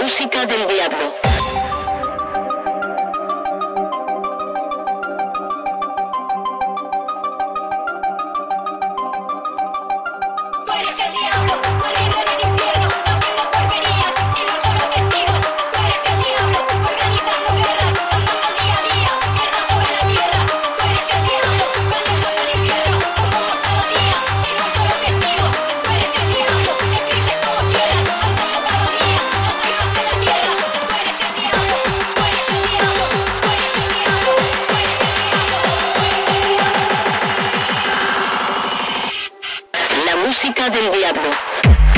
música del diablo. Tú eres el diablo, tú eres música del diablo.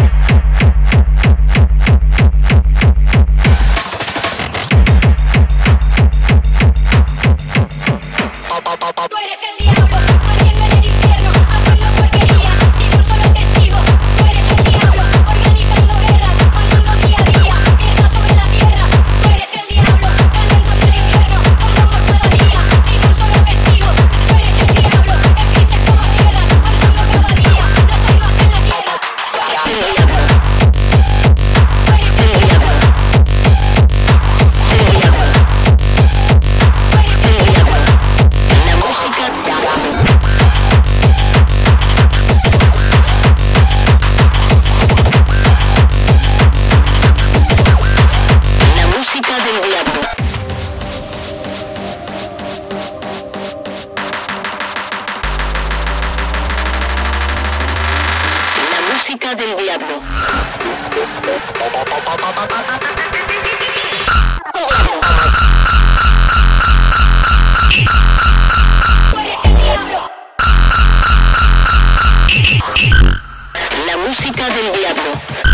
música del diablo. La música del diablo.